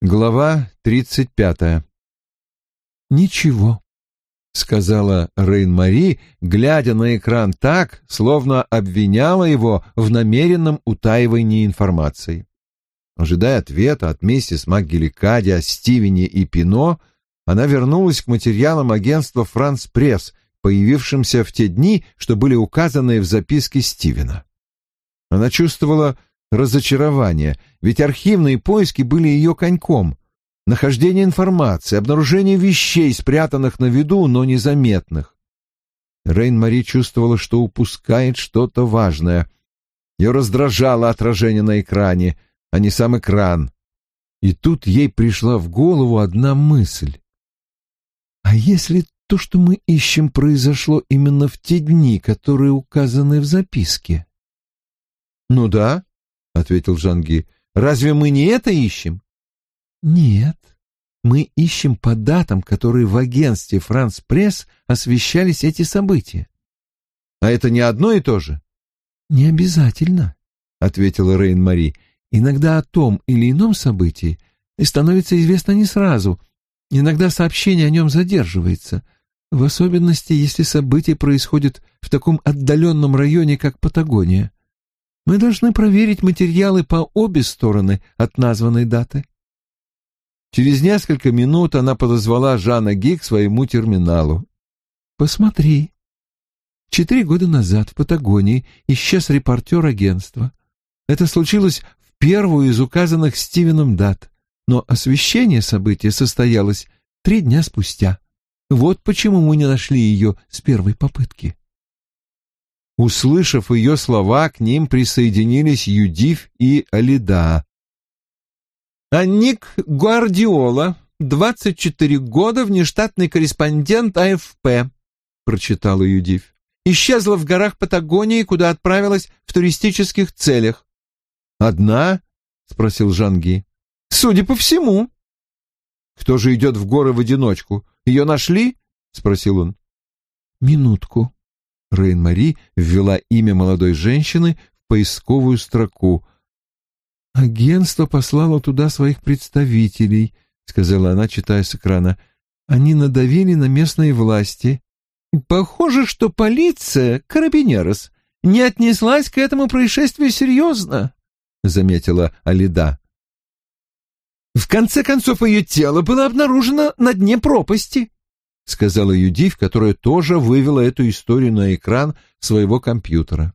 Глава тридцать пятая. «Ничего», — сказала Рейн-Мари, глядя на экран так, словно обвиняла его в намеренном утаивании информации. Ожидая ответа от миссис МакГеликади о и Пино, она вернулась к материалам агентства «Франс Пресс», появившимся в те дни, что были указаны в записке Стивена. Она чувствовала разочарование, ведь архивные поиски были ее коньком. Нахождение информации, обнаружение вещей, спрятанных на виду, но незаметных. Рейн-Мари чувствовала, что упускает что-то важное. Ее раздражало отражение на экране, а не сам экран. И тут ей пришла в голову одна мысль. А если то, что мы ищем, произошло именно в те дни, которые указаны в записке? Ну да, ответил Жанги. Разве мы не это ищем? Нет. Мы ищем по датам, которые в агентстве Франс Пресс освещались эти события. А это не одно и то же? Не обязательно, ответила Рейн-Мари. Иногда о том или ином событии становится известно не сразу. Иногда сообщение о нем задерживается, в особенности, если событие происходит в таком отдаленном районе, как Патагония. Мы должны проверить материалы по обе стороны от названной даты. Через несколько минут она подозвала Жана Ги к своему терминалу. «Посмотри. Четыре года назад в Патагонии исчез репортер агентства. Это случилось в первую из указанных Стивеном дат, но освещение события состоялось три дня спустя. Вот почему мы не нашли ее с первой попытки». Услышав ее слова, к ним присоединились Юдив и Алида. А Ник Гвардиола, 24 года, внештатный корреспондент АФП, прочитала Юдив. Исчезла в горах Патагонии, куда отправилась в туристических целях. «Одна?» — спросил Жанги. «Судя по всему». «Кто же идет в горы в одиночку? Ее нашли?» — спросил он. «Минутку», Рейн-Мари ввела имя молодой женщины в поисковую строку. «Агентство послало туда своих представителей», — сказала она, читая с экрана. «Они надавили на местные власти». «Похоже, что полиция, карабинерос, не отнеслась к этому происшествию серьезно», — заметила Алида. «В конце концов, ее тело было обнаружено на дне пропасти» сказала Юдив, которая тоже вывела эту историю на экран своего компьютера.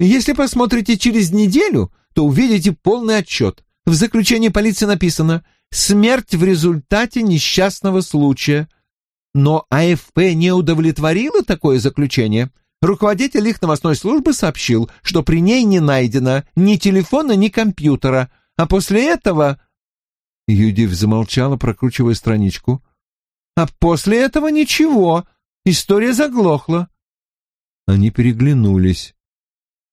Если посмотрите через неделю, то увидите полный отчет. В заключении полиции написано «Смерть в результате несчастного случая». Но АФП не удовлетворило такое заключение. Руководитель их новостной службы сообщил, что при ней не найдено ни телефона, ни компьютера, а после этого... Юдив замолчала, прокручивая страничку. А после этого ничего, история заглохла. Они переглянулись.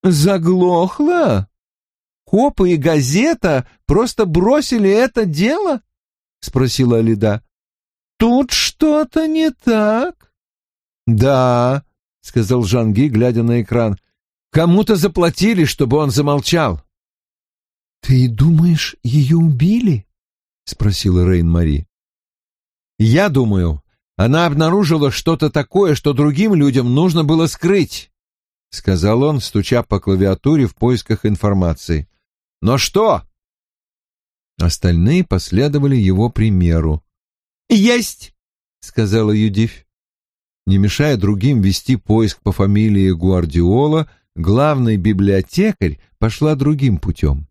Заглохла? Копы и газета просто бросили это дело? Спросила Алида. Тут что-то не так. Да, сказал Жанги, глядя на экран. Кому-то заплатили, чтобы он замолчал. Ты думаешь, ее убили? спросила Рейн-Мари. Я думаю, она обнаружила что-то такое, что другим людям нужно было скрыть, — сказал он, стуча по клавиатуре в поисках информации. «Но что?» Остальные последовали его примеру. «Есть!» — сказала Юдив. Не мешая другим вести поиск по фамилии Гуардиола, главный библиотекарь пошла другим путем.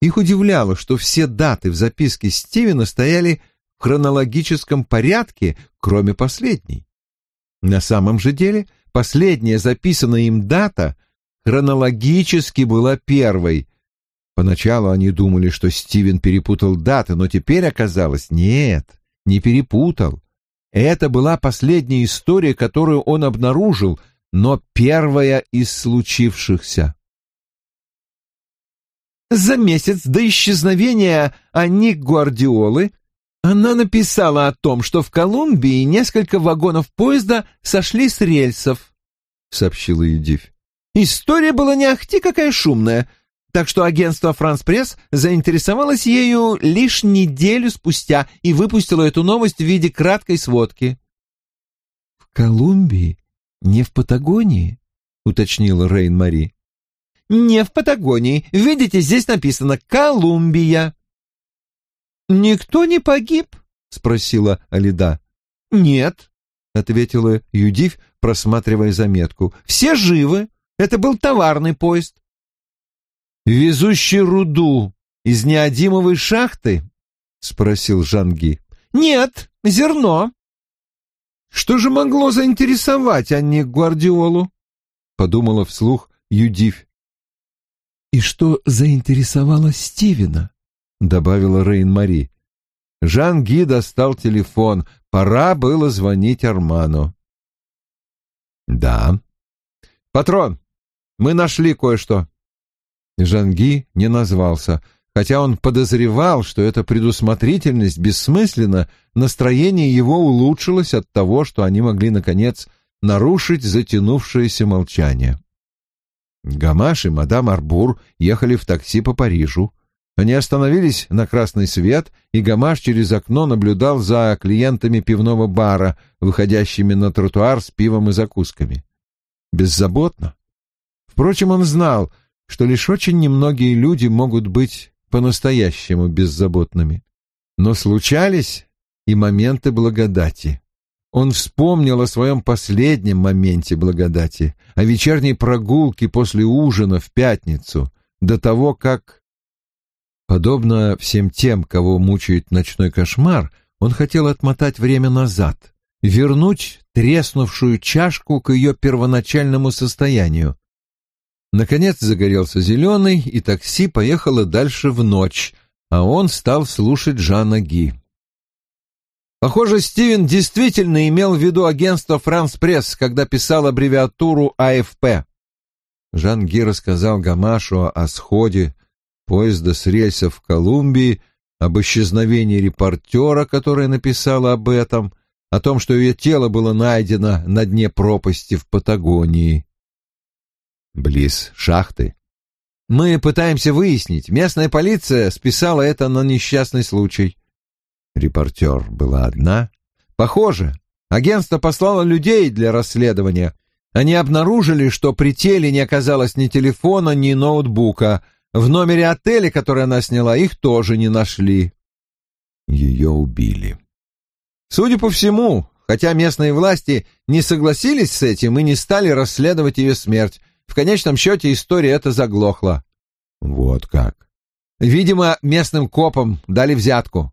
Их удивляло, что все даты в записке Стивена стояли хронологическом порядке, кроме последней. На самом же деле, последняя записанная им дата хронологически была первой. Поначалу они думали, что Стивен перепутал даты, но теперь оказалось, нет, не перепутал. Это была последняя история, которую он обнаружил, но первая из случившихся. За месяц до исчезновения Анник Гвардиолы она написала о том, что в Колумбии несколько вагонов поезда сошли с рельсов, — сообщила Едивь. История была не ахти какая шумная. так что агентство «Франс Пресс» заинтересовалось ею лишь неделю спустя и выпустило эту новость в виде краткой сводки. «В Колумбии? Не в Патагонии?» — уточнила Рейн-Мари. «Не в Патагонии. Видите, здесь написано «Колумбия». «Никто не погиб?» — спросила Алида. «Нет», — ответила Юдив, просматривая заметку. «Все живы. Это был товарный поезд». «Везущий руду из неодимовой шахты?» — спросил Жанги. «Нет, зерно». «Что же могло заинтересовать Анне Гвардиолу?» — подумала вслух Юдив. «И что заинтересовало Стивена?» — добавила Рейн-Мари. Жан-Ги достал телефон. Пора было звонить Арману. «Да». «Патрон, мы нашли кое-что». Жанги не назвался. Хотя он подозревал, что эта предусмотрительность бессмысленна, настроение его улучшилось от того, что они могли, наконец, нарушить затянувшееся молчание. Гамаш и мадам Арбур ехали в такси по Парижу. Они остановились на красный свет, и Гамаш через окно наблюдал за клиентами пивного бара, выходящими на тротуар с пивом и закусками. Беззаботно. Впрочем, он знал, что лишь очень немногие люди могут быть по-настоящему беззаботными. Но случались и моменты благодати. Он вспомнил о своем последнем моменте благодати, о вечерней прогулке после ужина в пятницу, до того, как... Подобно всем тем, кого мучает ночной кошмар, он хотел отмотать время назад, вернуть треснувшую чашку к ее первоначальному состоянию. Наконец загорелся зеленый, и такси поехало дальше в ночь, а он стал слушать Жана Ги. Похоже, Стивен действительно имел в виду агентство «Франс Пресс», когда писал аббревиатуру АФП. Жан Ги рассказал Гамашу о сходе поезда с рельсов в Колумбии, об исчезновении репортера, которая написала об этом, о том, что ее тело было найдено на дне пропасти в Патагонии. Близ шахты. Мы пытаемся выяснить. Местная полиция списала это на несчастный случай. Репортер была одна. Похоже, агентство послало людей для расследования. Они обнаружили, что при теле не оказалось ни телефона, ни ноутбука. В номере отеля, который она сняла, их тоже не нашли. Ее убили. Судя по всему, хотя местные власти не согласились с этим и не стали расследовать ее смерть, в конечном счете история эта заглохла. Вот как. Видимо, местным копам дали взятку.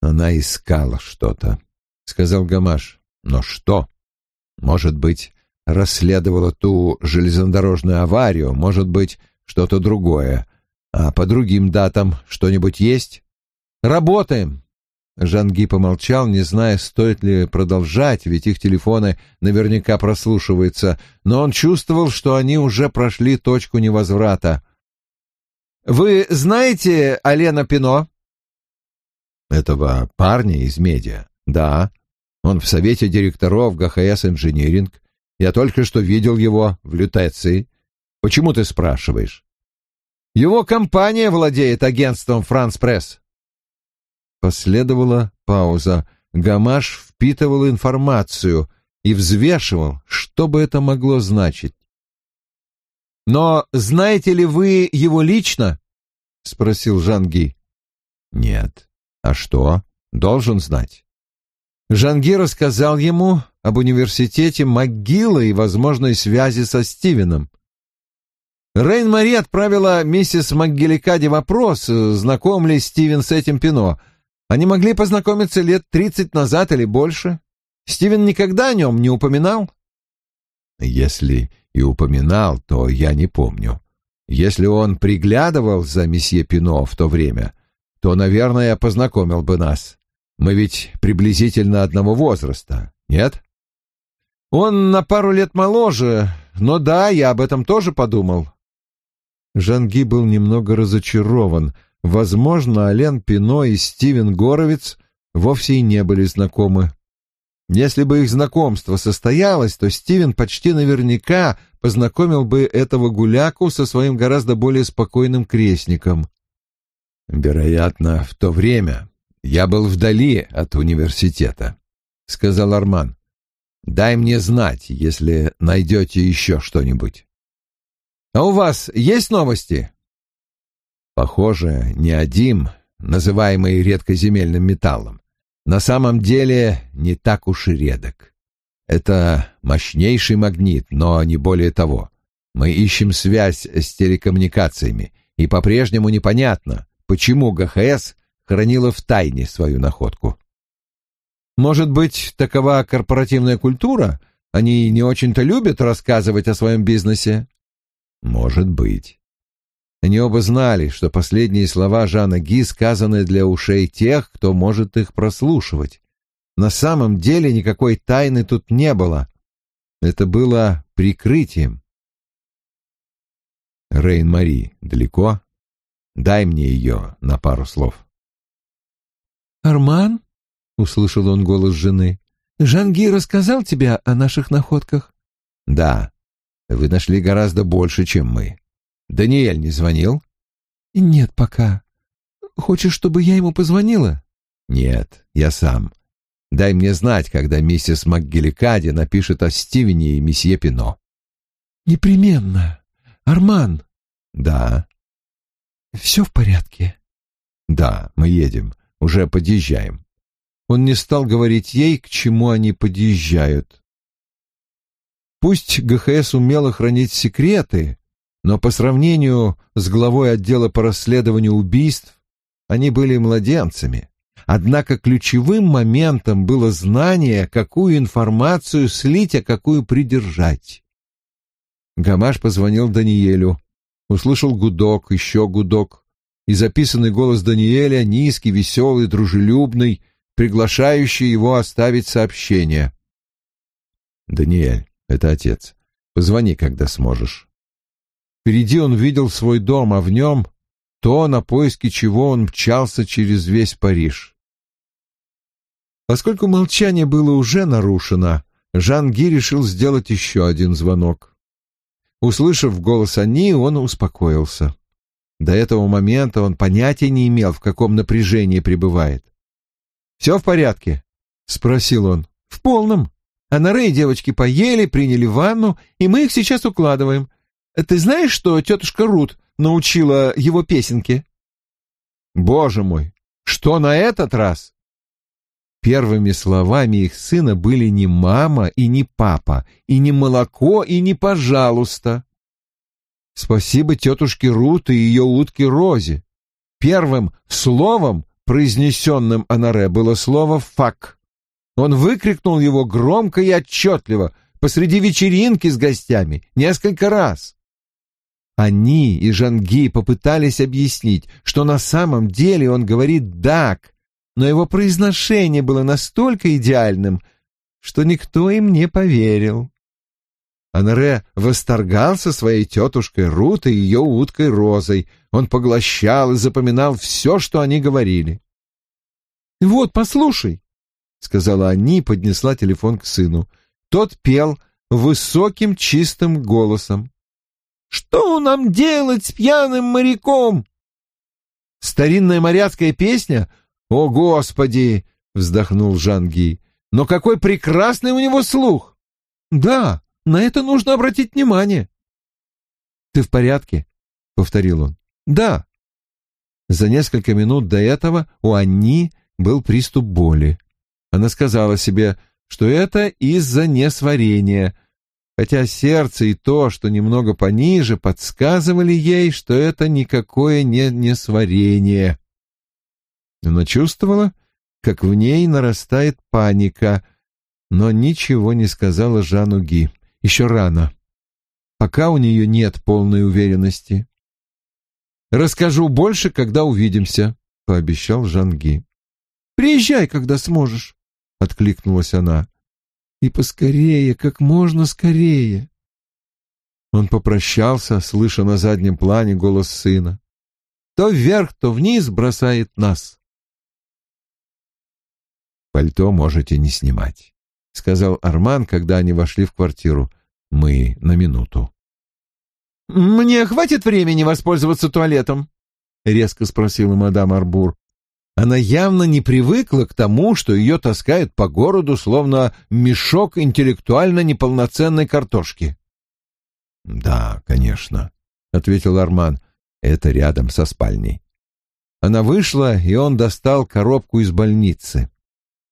Она искала что-то, сказал Гамаш. Но что? Может быть, расследовала ту железнодорожную аварию, может быть, что-то другое. А по другим датам что-нибудь есть? Работаем. Жанги помолчал, не зная, стоит ли продолжать, ведь их телефоны наверняка прослушиваются, но он чувствовал, что они уже прошли точку невозврата. «Вы знаете Алена Пино?» этого парня из медиа. Да, он в совете директоров ГХС Инжиниринг. Я только что видел его в Лютеции. Почему ты спрашиваешь? Его компания владеет агентством Франс Пресс. Последовала пауза. Гамаш впитывал информацию и взвешивал, что бы это могло значить. «Но знаете ли вы его лично?» — спросил Жанги. «Нет». А что? Должен знать. Жанги рассказал ему об университете МcГилла и возможной связи со Стивеном. Рейн-Мари отправила миссис МcГилликаде вопрос, знаком ли Стивен с этим Пино. Они могли познакомиться лет тридцать назад или больше. Стивен никогда о нем не упоминал? Если и упоминал, то я не помню. Если он приглядывал за месье Пино в то время, то, наверное, познакомил бы нас. Мы ведь приблизительно одного возраста, нет? Он на пару лет моложе, но да, я об этом тоже подумал. Жанги был немного разочарован. Возможно, Ален Пино и Стивен Горовец вовсе и не были знакомы. Если бы их знакомство состоялось, то Стивен почти наверняка познакомил бы этого гуляку со своим гораздо более спокойным крестником. «Вероятно, в то время я был вдали от университета», — сказал Арман. «Дай мне знать, если найдете еще что-нибудь». «А у вас есть новости?» Похоже, неодим, называемый редкоземельным металлом, на самом деле не так уж и редок. Это мощнейший магнит, но не более того. Мы ищем связь с телекоммуникациями, и по-прежнему непонятно, почему ГХС хранила в тайне свою находку. Может быть, такова корпоративная культура? Они не очень-то любят рассказывать о своем бизнесе? Может быть. Они оба знали, что последние слова Жана Ги сказаны для ушей тех, кто может их прослушивать. На самом деле никакой тайны тут не было. Это было прикрытием. Рейн-Мари далеко? Дай мне ее на пару слов. «Арман?» — услышал он голос жены. «Жанги рассказал тебе о наших находках?» «Да. Вы нашли гораздо больше, чем мы. Даниэль не звонил? Нет, пока. Хочешь, чтобы я ему позвонила? Нет, я сам. Дай мне знать, когда миссис МакГеликади напишет о Стивене и месье Пино. Непременно. Арман. Да. Все в порядке? Да, мы едем. Уже подъезжаем. Он не стал говорить ей, к чему они подъезжают. Пусть ГХС умело хранить секреты, но по сравнению с главой отдела по расследованию убийств они были младенцами. Однако ключевым моментом было знание, какую информацию слить, а какую придержать. Гамаш позвонил Даниэлю, услышал гудок, еще гудок, и записанный голос Даниэля, низкий, веселый, дружелюбный, приглашающий его оставить сообщение. «Даниэль, это отец. Позвони, когда сможешь». Впереди он видел свой дом, а в нем то, на поиски чего он мчался через весь Париж. Поскольку молчание было уже нарушено, Жан Ги решил сделать еще один звонок. Услышав голос Ани, он успокоился. До этого момента он понятия не имел, в каком напряжении пребывает. «Все в порядке?» — спросил он. «В полном. А на Рэй девочки поели, приняли ванну, и мы их сейчас укладываем. Ты знаешь, что тетушка Рут научила его песенке?» «Боже мой, что на этот раз?» Первыми словами их сына были не мама и не папа, и не молоко, и не пожалуйста. Спасибо тетушке Рут и ее утке Розе. Первым словом, произнесенным Анаре, было слово «фак». Он выкрикнул его громко и отчетливо посреди вечеринки с гостями несколько раз. Они и Жанги попытались объяснить, что на самом деле он говорит «дак», но его произношение было настолько идеальным, что никто им не поверил. Анре восторгался своей тетушкой Рут и ее уткой Розой. Он поглощал и запоминал все, что они говорили. «Вот, послушай», — сказала Анни и поднесла телефон к сыну. Тот пел высоким чистым голосом. Что нам делать с пьяным моряком? Старинная моряцкая песня? О, Господи! Вздохнул Жанги. Но какой прекрасный у него слух! Да, на это нужно обратить внимание. Ты в порядке? Повторил он. Да. За несколько минут до этого у Анни был приступ боли. Она сказала себе, что это из-за несварения, хотя сердце и то, что немного пониже, подсказывали ей, что это никакое не несварение. Она чувствовала, как в ней нарастает паника, но ничего не сказала Жану Ги. Еще рано. Пока у нее нет полной уверенности. «Расскажу больше, когда увидимся», — пообещал Жанги. «Приезжай, когда сможешь», — откликнулась она. И поскорее, как можно скорее. Он попрощался, слыша на заднем плане голос сына. То вверх, то вниз бросает нас. Пальто можете не снимать. — сказал Арман, когда они вошли в квартиру. «Мы на минуту». «Мне хватит времени воспользоваться туалетом?» — резко спросила мадам Арбур. Она явно не привыкла к тому, что ее таскают по городу, словно мешок интеллектуально неполноценной картошки. «Да, конечно», — ответил Арман. «Это рядом со спальней». Она вышла, и он достал коробку из больницы.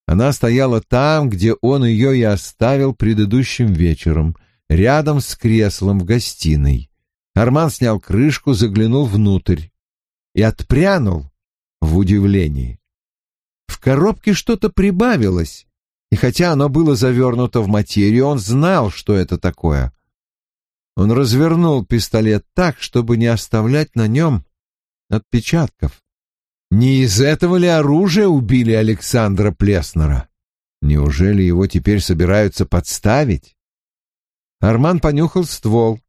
Она стояла там, где он ее и оставил предыдущим вечером, рядом с креслом в гостиной. Арман снял крышку, заглянул внутрь и отпрянул в удивлении. В коробке что-то прибавилось, и хотя оно было завернуто в материю, он знал, что это такое. Он развернул пистолет так, чтобы не оставлять на нем отпечатков. Не из этого ли оружия убили Александра Плеснера? Неужели его теперь собираются подставить? Арман понюхал ствол.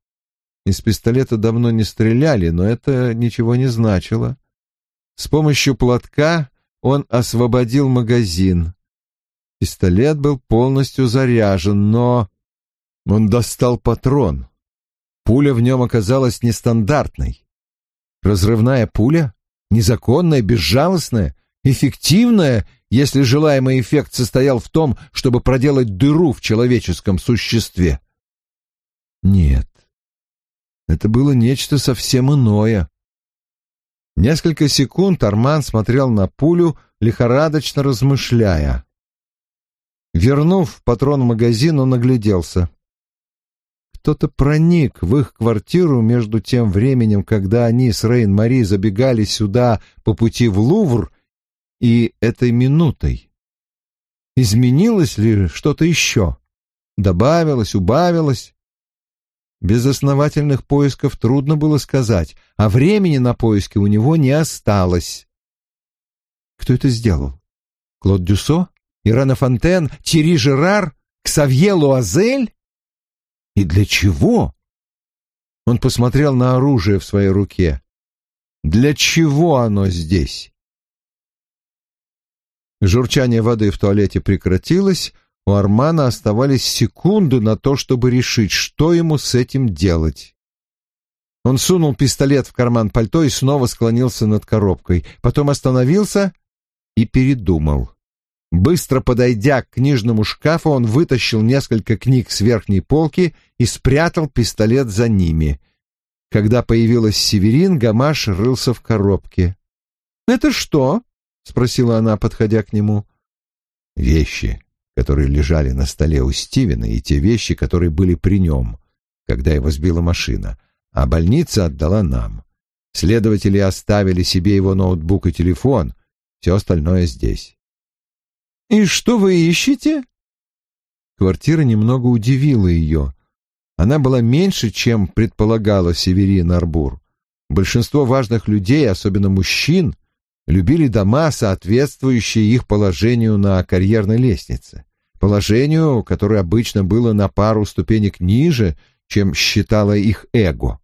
Из пистолета давно не стреляли, но это ничего не значило. С помощью платка он освободил магазин. Пистолет был полностью заряжен, но... Он достал патрон. Пуля в нем оказалась нестандартной. Разрывная пуля? Незаконная, безжалостная, эффективная, если желаемый эффект состоял в том, чтобы проделать дыру в человеческом существе. Нет, это было нечто совсем иное. Несколько секунд Арман смотрел на пулю, лихорадочно размышляя. Вернув патрон в магазин, он огляделся. Кто-то проник в их квартиру между тем временем, когда они с Рейн-Мари забегали сюда по пути в Лувр, и этой минутой. Изменилось ли что-то еще? Добавилось, убавилось? Без основательных поисков трудно было сказать, а времени на поиски у него не осталось. Кто это сделал? Клод Дюсо? Ирана Фонтен? Тири Жерар? Ксавье Луазель? И для чего? Он посмотрел на оружие в своей руке. Для чего оно здесь? Журчание воды в туалете прекратилось, у Армана оставались секунды на то, чтобы решить, что ему с этим делать. Он сунул пистолет в карман пальто и снова склонился над коробкой, потом остановился и передумал. Быстро подойдя к книжному шкафу, он вытащил несколько книг с верхней полки и спрятал пистолет за ними. Когда появилась Северин, Гамаш рылся в коробке. «Это что?» — спросила она, подходя к нему. «Вещи», которые лежали на столе у Стивена, и те вещи, которые были при нем, когда его сбила машина, а больница отдала нам. Следователи оставили себе его ноутбук и телефон, все остальное здесь. «И что вы ищете?» Квартира немного удивила ее. Она была меньше, чем предполагала Северин Арбур. Большинство важных людей, особенно мужчин, любили дома, соответствующие их положению на карьерной лестнице, положению, которое обычно было на пару ступенек ниже, чем считало их эго.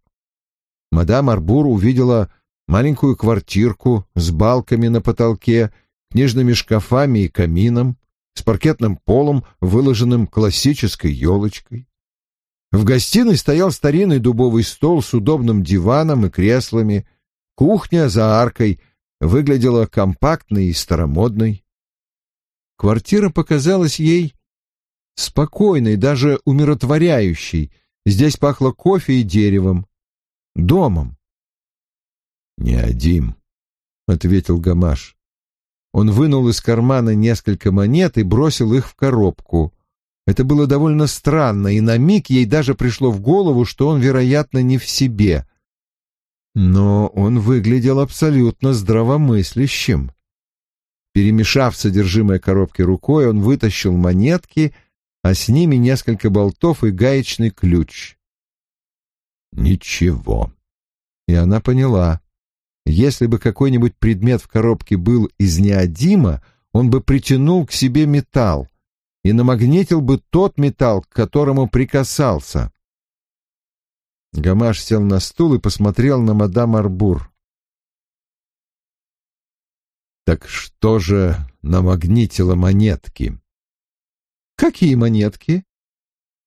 Мадам Арбур увидела маленькую квартирку с балками на потолке, книжными шкафами и камином, с паркетным полом, выложенным классической елочкой. В гостиной стоял старинный дубовый стол с удобным диваном и креслами, кухня за аркой выглядела компактной и старомодной. Квартира показалась ей спокойной, даже умиротворяющей. Здесь пахло кофе и деревом, домом. «Не один», — ответил Гамаш. Он вынул из кармана несколько монет и бросил их в коробку. Это было довольно странно, и на миг ей даже пришло в голову, что он, вероятно, не в себе. Но он выглядел абсолютно здравомыслящим. Перемешав содержимое коробки рукой, он вытащил монетки, а с ними несколько болтов и гаечный ключ. Ничего. И она поняла. Если бы какой-нибудь предмет в коробке был из неодима, он бы притянул к себе металл и намагнитил бы тот металл, к которому прикасался. Гамаш сел на стул и посмотрел на мадам Арбур. «Так что же намагнитило монетки?» Какие монетки?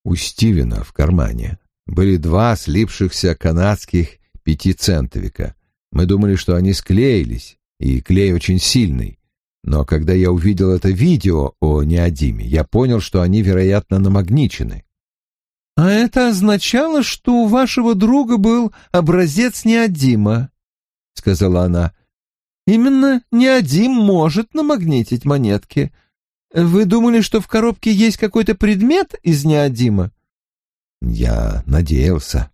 У Стивена в кармане были два слипшихся канадских пятицентовика. Мы думали, что они склеились, и клей очень сильный. Но когда я увидел это видео о неодиме, я понял, что они, вероятно, намагничены. «А это означало, что у вашего друга был образец неодима», — сказала она. «Именно неодим может намагнитить монетки. Вы думали, что в коробке есть какой-то предмет из неодима?» «Я надеялся».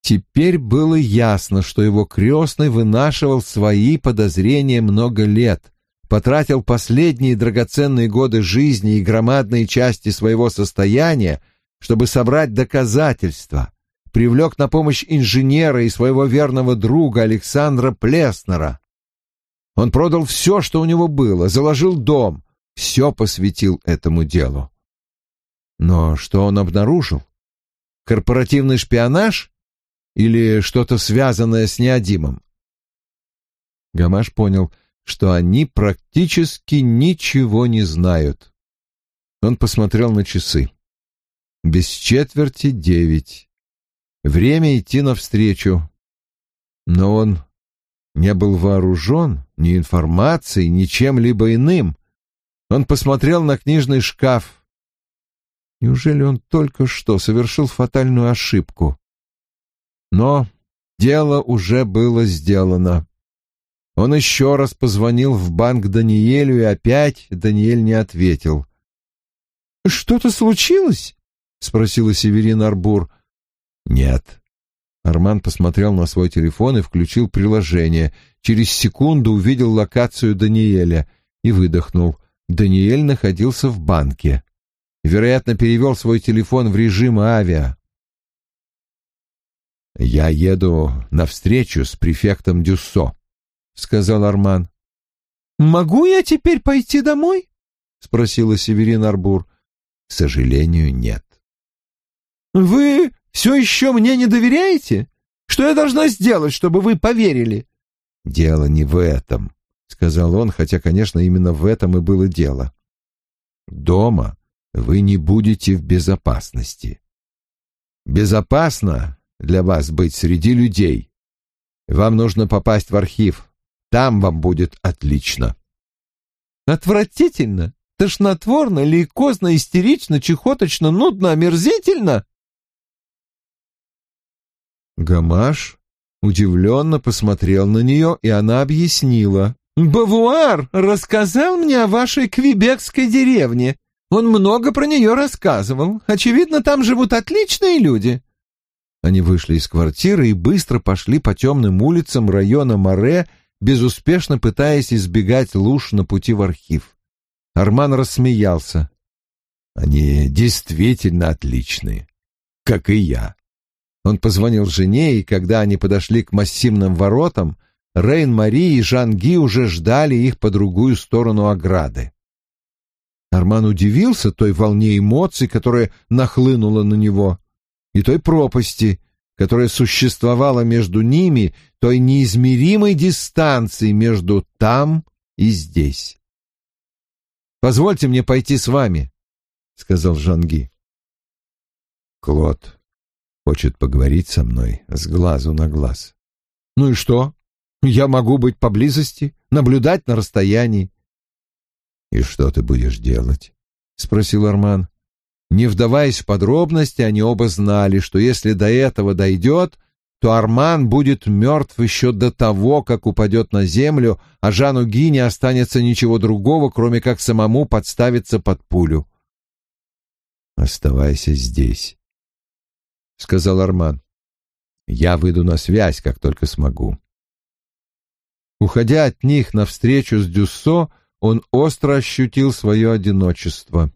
Теперь было ясно, что его крестный вынашивал свои подозрения много лет, потратил последние драгоценные годы жизни и громадные части своего состояния, чтобы собрать доказательства, привлек на помощь инженера и своего верного друга Александра Плеснера. Он продал все, что у него было, заложил дом, все посвятил этому делу. Но что он обнаружил? Корпоративный шпионаж или что-то связанное с неодимом? Гамаш понял, что они практически ничего не знают. Он посмотрел на часы. Без четверти девять. Время идти навстречу. Но он не был вооружен ни информацией, ни чем-либо иным. Он посмотрел на книжный шкаф. Неужели он только что совершил фатальную ошибку? Но дело уже было сделано. Он еще раз позвонил в банк Даниэлю, и опять Даниэль не ответил. «Что-то случилось?» — спросила Северин Арбур. «Нет». Арман посмотрел на свой телефон и включил приложение. Через секунду увидел локацию Даниэля и выдохнул. Даниэль находился в банке. Вероятно, перевел свой телефон в режим авиа. «Я еду на встречу с префектом Дюссо», — сказал Арман. «Могу я теперь пойти домой?» — спросила Северин Арбур. «К сожалению, нет». «Вы все еще мне не доверяете? Что я должна сделать, чтобы вы поверили?» «Дело не в этом», — сказал он, хотя, конечно, именно в этом и было дело. «Дома вы не будете в безопасности. Безопасно для вас быть среди людей. Вам нужно попасть в архив, там вам будет отлично. Отвратительно, тошнотворно, лейкозно, истерично, чехоточно, нудно, омерзительно. Гамаш удивленно посмотрел на нее, и она объяснила. «Бавуар рассказал мне о вашей квебекской деревне. Он много про нее рассказывал. Очевидно, там живут отличные люди». Они вышли из квартиры и быстро пошли по темным улицам района Море, безуспешно пытаясь избегать луж на пути в архив. Арман рассмеялся. «Они действительно отличные, как и я». Он позвонил жене, и когда они подошли к массивным воротам, Рейн-Мари и Жан-Ги уже ждали их по другую сторону ограды. Арман удивился той волне эмоций, которая нахлынула на него, и той пропасти, которая существовала между ними, той неизмеримой дистанции между там и здесь. «Позвольте мне пойти с вами», — сказал Жанги. «Клод хочет поговорить со мной с глазу на глаз». «Ну и что? Я могу быть поблизости, наблюдать на расстоянии». «И что ты будешь делать?» — спросил Арман. Не вдаваясь в подробности, они оба знали, что если до этого дойдет, то Арман будет мертв еще до того, как упадет на землю, а Жану Ги не останется ничего другого, кроме как самому подставиться под пулю. «Оставайся здесь», — сказал Арман. «Я выйду на связь, как только смогу». Уходя от них навстречу с Дюссо, он остро ощутил свое одиночество.